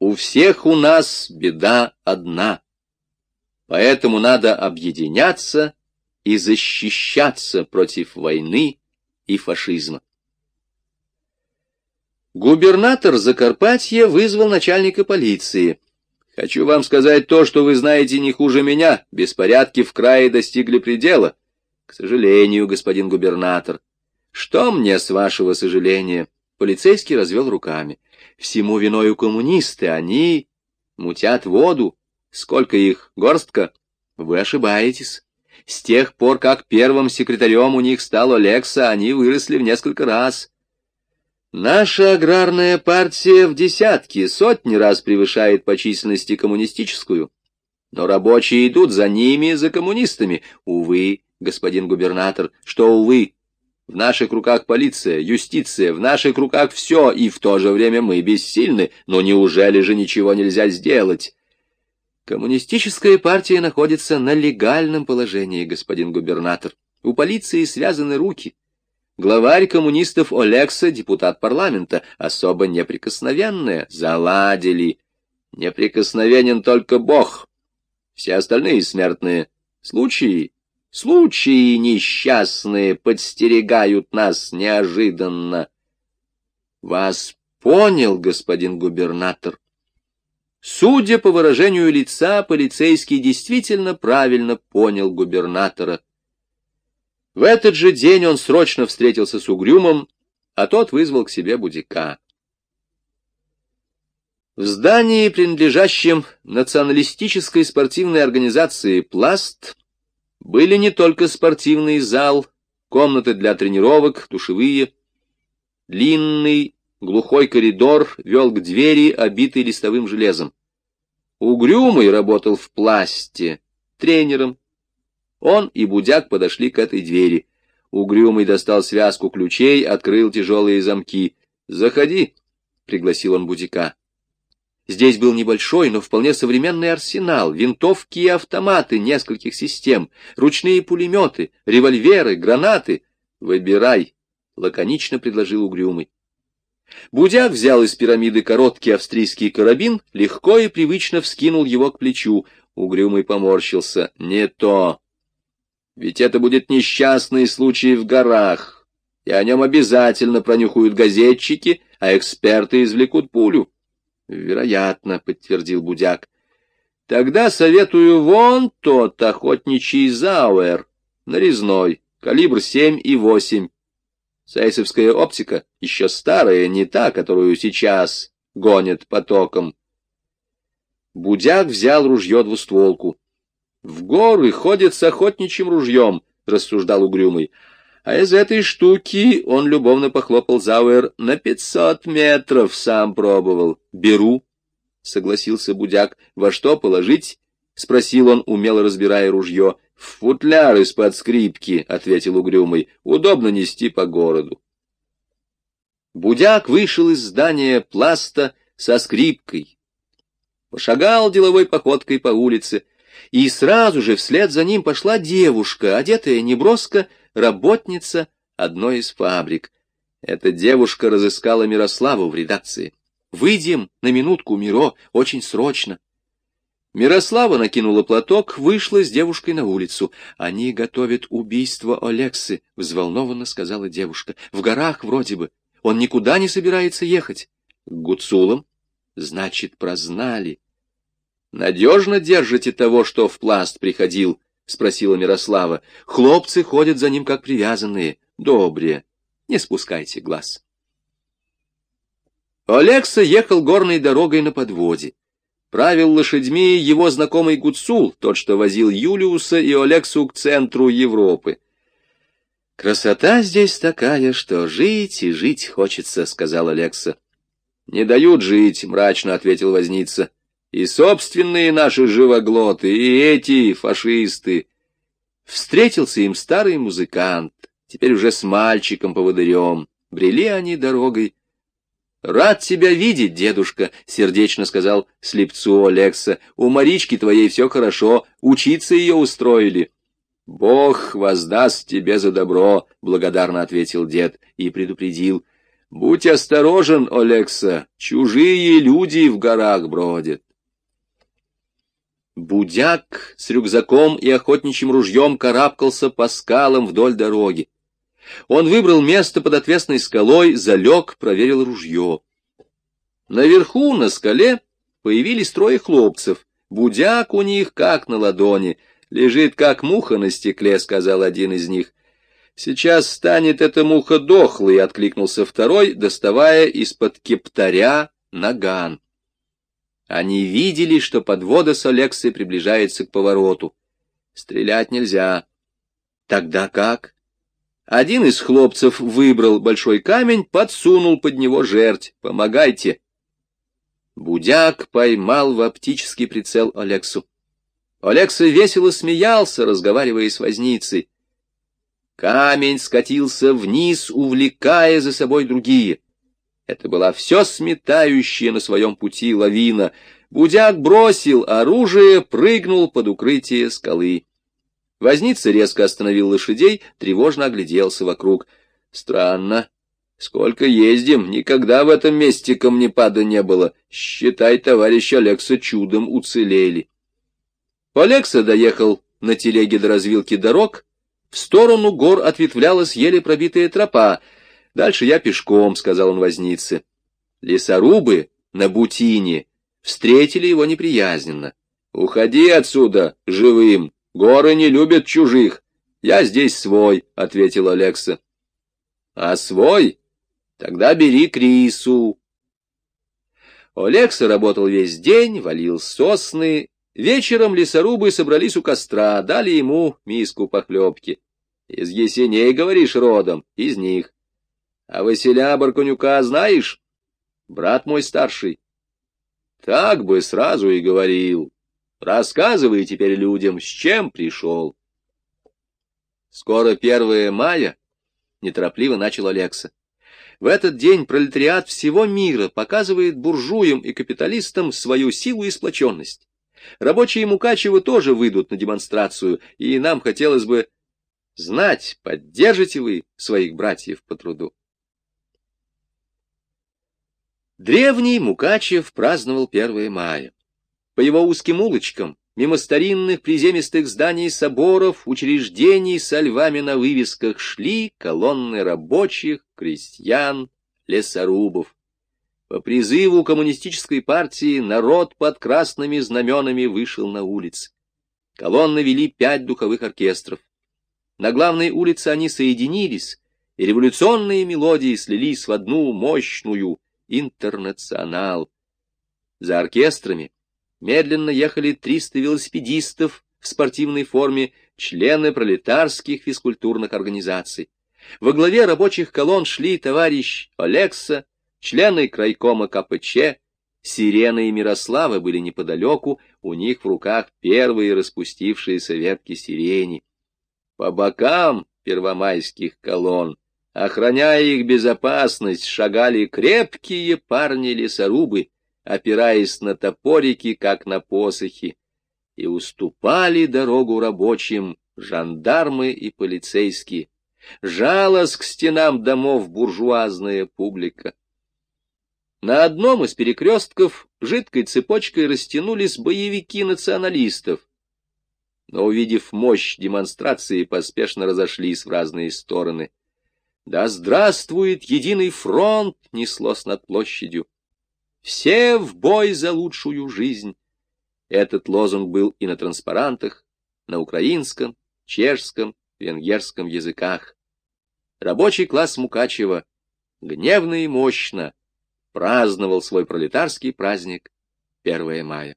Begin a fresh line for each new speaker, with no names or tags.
У всех у нас беда одна. Поэтому надо объединяться и защищаться против войны и фашизма. Губернатор Закарпатья вызвал начальника полиции. «Хочу вам сказать то, что вы знаете не хуже меня. Беспорядки в крае достигли предела. К сожалению, господин губернатор. Что мне с вашего сожаления?» Полицейский развел руками. «Всему виною коммунисты. Они мутят воду. Сколько их? Горстка? Вы ошибаетесь. С тех пор, как первым секретарем у них стал Олекса, они выросли в несколько раз. Наша аграрная партия в десятки, сотни раз превышает по численности коммунистическую. Но рабочие идут за ними, за коммунистами. Увы, господин губернатор, что увы. В наших руках полиция, юстиция, в наших руках все, и в то же время мы бессильны. Но неужели же ничего нельзя сделать? Коммунистическая партия находится на легальном положении, господин губернатор. У полиции связаны руки. Главарь коммунистов Олекса, депутат парламента, особо неприкосновенная. Заладили. Неприкосновенен только Бог. Все остальные смертные. Случаи, случаи несчастные подстерегают нас неожиданно. Вас понял, господин губернатор. Судя по выражению лица, полицейский действительно правильно понял губернатора. В этот же день он срочно встретился с Угрюмом, а тот вызвал к себе Будика. В здании, принадлежащем националистической спортивной организации «Пласт», были не только спортивный зал, комнаты для тренировок, душевые, длинный Глухой коридор вел к двери, обитой листовым железом. Угрюмый работал в пласте, тренером. Он и Будяк подошли к этой двери. Угрюмый достал связку ключей, открыл тяжелые замки. «Заходи», — пригласил он Будяка. Здесь был небольшой, но вполне современный арсенал, винтовки и автоматы нескольких систем, ручные пулеметы, револьверы, гранаты. «Выбирай», — лаконично предложил Угрюмый. Будяк взял из пирамиды короткий австрийский карабин, легко и привычно вскинул его к плечу. Угрюмый поморщился. Не то. Ведь это будет несчастный случай в горах, и о нем обязательно пронюхают газетчики, а эксперты извлекут пулю. Вероятно, подтвердил Будяк. Тогда советую вон тот охотничий зауэр, нарезной, калибр семь и восемь. Сейсовская оптика еще старая, не та, которую сейчас гонят потоком. Будяк взял ружье двустволку. — В горы ходят с охотничьим ружьем, — рассуждал угрюмый. А из этой штуки он любовно похлопал Зауэр на пятьсот метров, сам пробовал. — Беру, — согласился Будяк. — Во что положить? — спросил он, умело разбирая ружье. «В футляр из-под скрипки», — ответил угрюмый, — «удобно нести по городу». Будяк вышел из здания пласта со скрипкой, пошагал деловой походкой по улице, и сразу же вслед за ним пошла девушка, одетая неброско, работница одной из фабрик. Эта девушка разыскала Мирославу в редакции. «Выйдем на минутку, Миро, очень срочно». Мирослава накинула платок, вышла с девушкой на улицу. «Они готовят убийство Олексы», — взволнованно сказала девушка. «В горах вроде бы. Он никуда не собирается ехать». «К Гуцулам?» «Значит, прознали». «Надежно держите того, что в пласт приходил?» — спросила Мирослава. «Хлопцы ходят за ним, как привязанные. Добре. Не спускайте глаз». Олекса ехал горной дорогой на подводе. Правил лошадьми его знакомый Гуцул, тот, что возил Юлиуса и Олексу к центру Европы. «Красота здесь такая, что жить и жить хочется», — сказал Олекса. «Не дают жить», — мрачно ответил возница. «И собственные наши живоглоты, и эти фашисты». Встретился им старый музыкант, теперь уже с мальчиком-поводырем. Брели они дорогой — Рад тебя видеть, дедушка, — сердечно сказал слепцу Олекса. — У Марички твоей все хорошо, учиться ее устроили. — Бог воздаст тебе за добро, — благодарно ответил дед и предупредил. Будь осторожен, Олекса, чужие люди в горах бродят. Будяк с рюкзаком и охотничьим ружьем карабкался по скалам вдоль дороги. Он выбрал место под отвесной скалой, залег, проверил ружье. Наверху, на скале, появились трое хлопцев. Будяк у них как на ладони, лежит как муха на стекле, сказал один из них. Сейчас станет эта муха дохлой, откликнулся второй, доставая из-под кептаря наган. Они видели, что подвода с Алексой приближается к повороту. Стрелять нельзя. Тогда как? Один из хлопцев выбрал большой камень, подсунул под него жерть. Помогайте. Будяк поймал в оптический прицел Алексу. Алекса весело смеялся, разговаривая с возницей. Камень скатился вниз, увлекая за собой другие. Это была все сметающая на своем пути лавина. Будяк бросил оружие, прыгнул под укрытие скалы. Возница резко остановил лошадей, тревожно огляделся вокруг. Странно. Сколько ездим, никогда в этом месте камнепада не было. Считай, товарищ Алекса чудом уцелели. Алекса доехал на телеге до развилки дорог. В сторону гор ответвлялась еле пробитая тропа. Дальше я пешком, — сказал он вознице. Лесорубы на Бутине встретили его неприязненно. — Уходи отсюда живым, Горы не любят чужих. Я здесь свой, — ответил Алекса. — А свой? Тогда бери Крису. Олекса работал весь день, валил сосны. Вечером лесорубы собрались у костра, дали ему миску похлебки. Из Есеней, говоришь, родом, из них. А Василя Барконюка знаешь? Брат мой старший. Так бы сразу и говорил. Рассказывай теперь людям, с чем пришел. Скоро первое мая, — неторопливо начал Алекса. В этот день пролетариат всего мира показывает буржуям и капиталистам свою силу и сплоченность. Рабочие Мукачева тоже выйдут на демонстрацию, и нам хотелось бы знать, поддержите вы своих братьев по труду. Древний Мукачев праздновал 1 мая. По его узким улочкам, мимо старинных приземистых зданий соборов, учреждений со львами на вывесках шли колонны рабочих, крестьян, лесорубов. По призыву коммунистической партии народ под красными знаменами вышел на улицы. Колонны вели пять духовых оркестров. На главной улице они соединились, и революционные мелодии слились в одну мощную интернационал. За оркестрами медленно ехали 300 велосипедистов в спортивной форме, члены пролетарских физкультурных организаций. Во главе рабочих колонн шли товарищ Олекса, члены крайкома КПЧ, Сирена и Мирослава были неподалеку, у них в руках первые распустившиеся ветки сирени. По бокам первомайских колонн, охраняя их безопасность, шагали крепкие парни-лесорубы, опираясь на топорики, как на посохи, и уступали дорогу рабочим жандармы и полицейские. Жалась к стенам домов буржуазная публика. На одном из перекрестков жидкой цепочкой растянулись боевики националистов, но, увидев мощь демонстрации, поспешно разошлись в разные стороны. «Да здравствует единый фронт!» неслось над площадью. Все в бой за лучшую жизнь. Этот лозунг был и на транспарантах, на украинском, чешском, венгерском языках. Рабочий класс Мукачева гневно и мощно праздновал свой пролетарский праздник 1 мая.